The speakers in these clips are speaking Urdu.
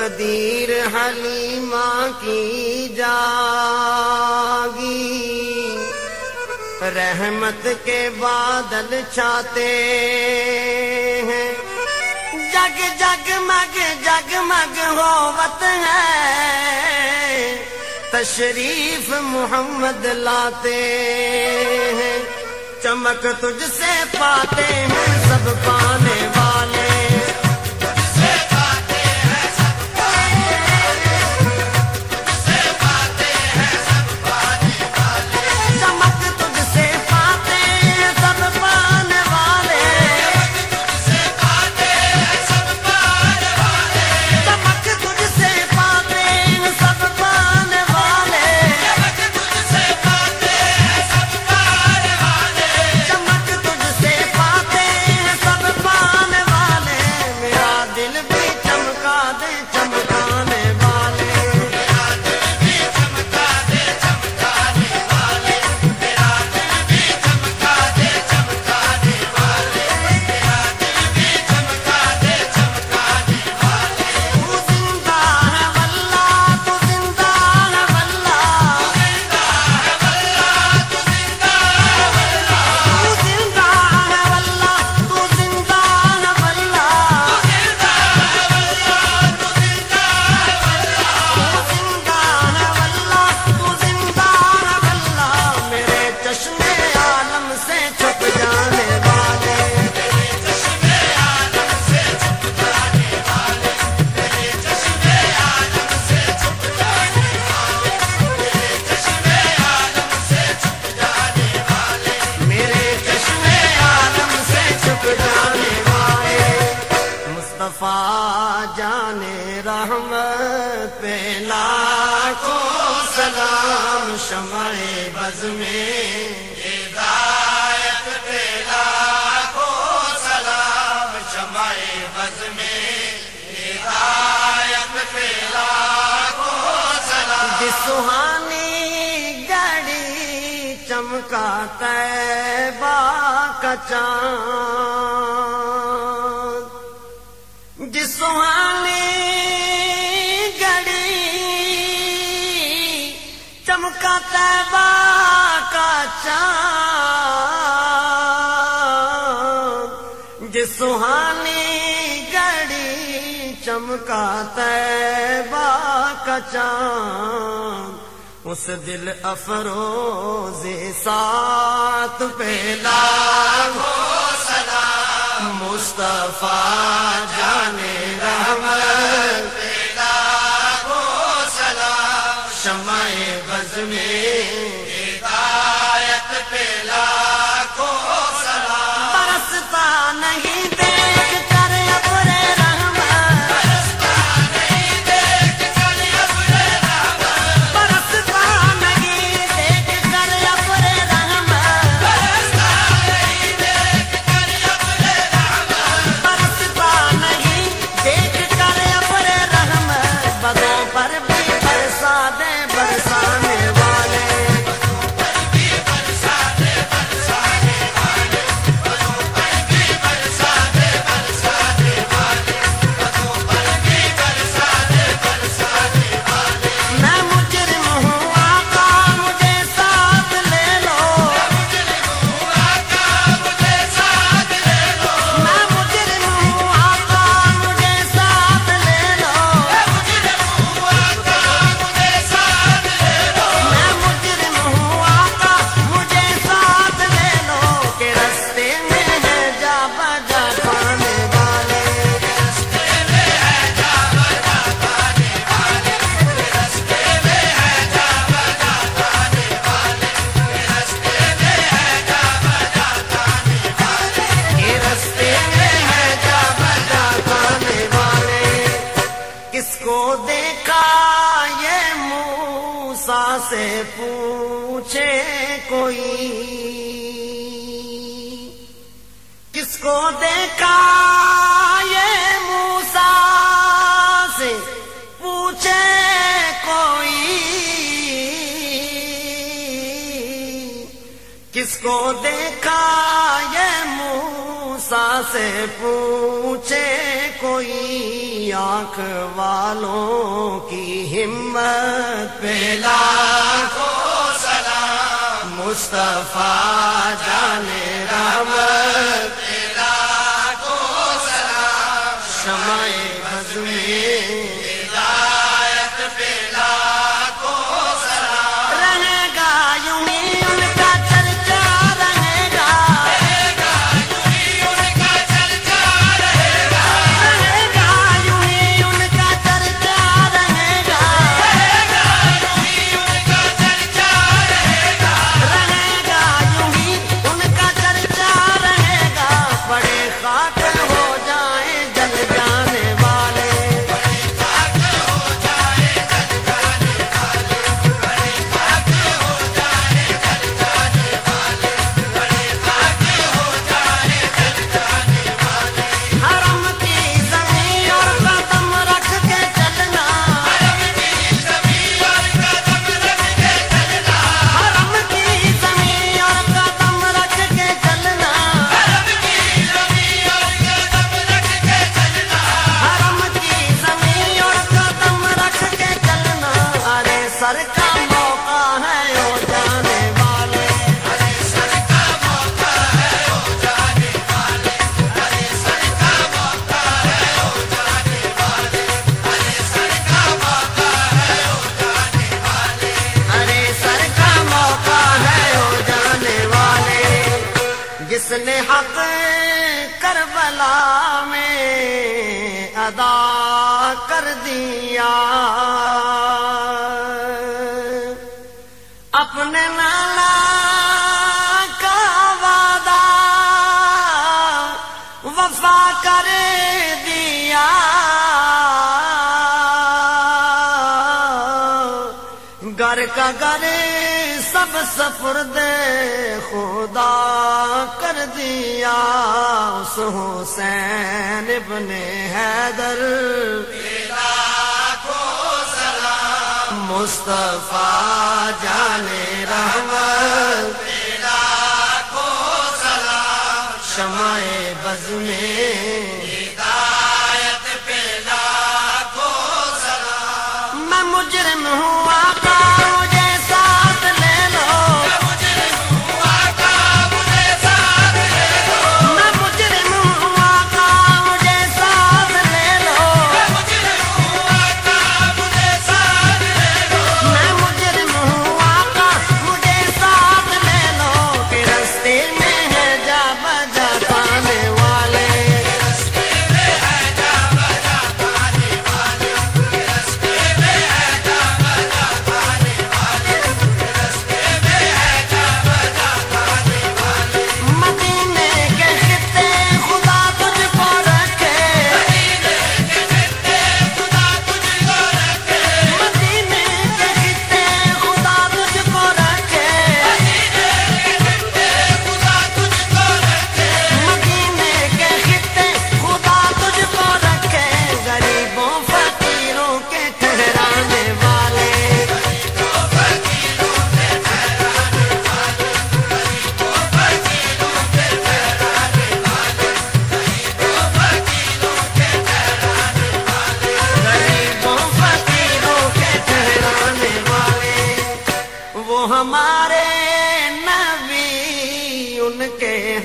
تقدیر حلیمہ کی جاگی۔ رحمت کے بادل چھاتے ہیں۔ جگ جگ مگ جگ مگ ہوت ہے۔ تشریف محمد لاتے ہیں۔ چمک تجھ سے پاتے ہیں سب پانے والے۔ سلام سہانی گڑی چمکا تیبا کا چاند۔ جس سہانی گڑی چمکا تیبا کا چاند۔ جس سہانی گڑی چمکا تیبا کا چاند۔ اس دل افروز سات پہلا سلام مصطفیٰ جانے رحمت پہلا سلام شمع بز میں ہدایت پہلا سلام پوچھے کوئی کس کو دیکھا یہ موسا سے پوچھے کوئی کس کو دیکھا یہ موسا سے پوچھے کوئی آنکھ والوں کی ہمت پہلا مصطفیٰ جان رحمت تیرا کو سلام شمع بزمی حسن حق کربلا میں ادا کر دیا۔ اپنے نالا کا وعدہ وفا کر دیا۔ گھر کا گھر سب سفر دے خدا کر دیا اس حسین ابن حیدر۔ مصطفیٰ جانے رحمت۔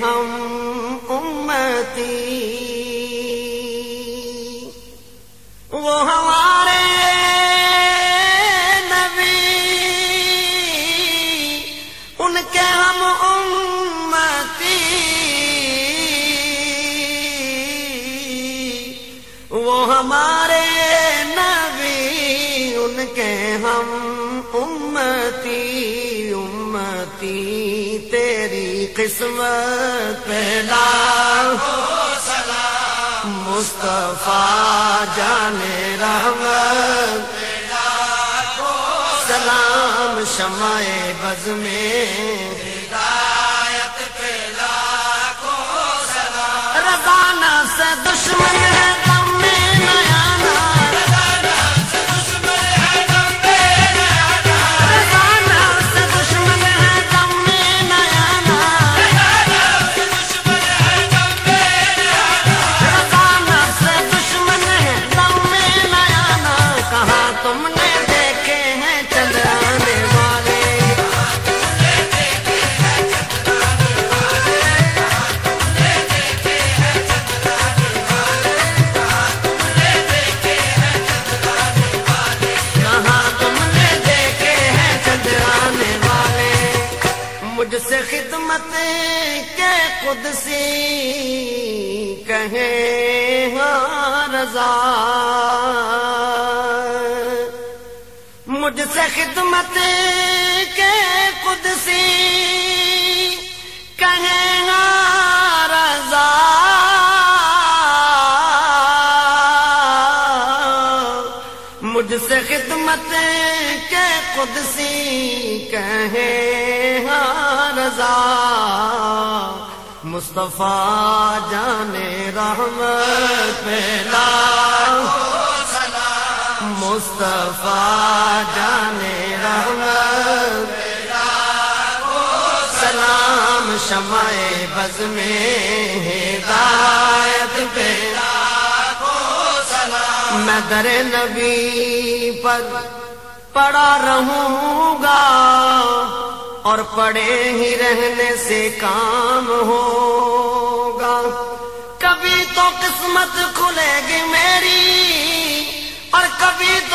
ہم امتی وہ ہمارے نبی ان کے ہم امتی وہ ہمارے نبی ان کے ہم امتی امتی قسمت پہلا ہو سلام مصطفیٰ جان رحمت پہلا ہو سلام شمع بز میں تم نے دیکھے ہیں چندرانے والے۔ کہاں تم نے دیکھے ہیں چندرانے والے۔ مجھ سے خدمت کے خود سی کہیں ہاں رضا۔ مجھ سے خدمت کے خود سی کہیں رضا۔ مجھ سے خدمت کے خود سی کہیں ہاں رضا۔ مصطفیٰ جانے رحمت پہلا مصطفیٰ جانے رحمت، سلام شمع بز میں ہدایت پہ۔ میں در نبی پر پڑا رہوں گا اور پڑے ہی رہنے سے کام ہوگا۔ کبھی تو قسمت کھلے گی میری اور کبھی تو میرا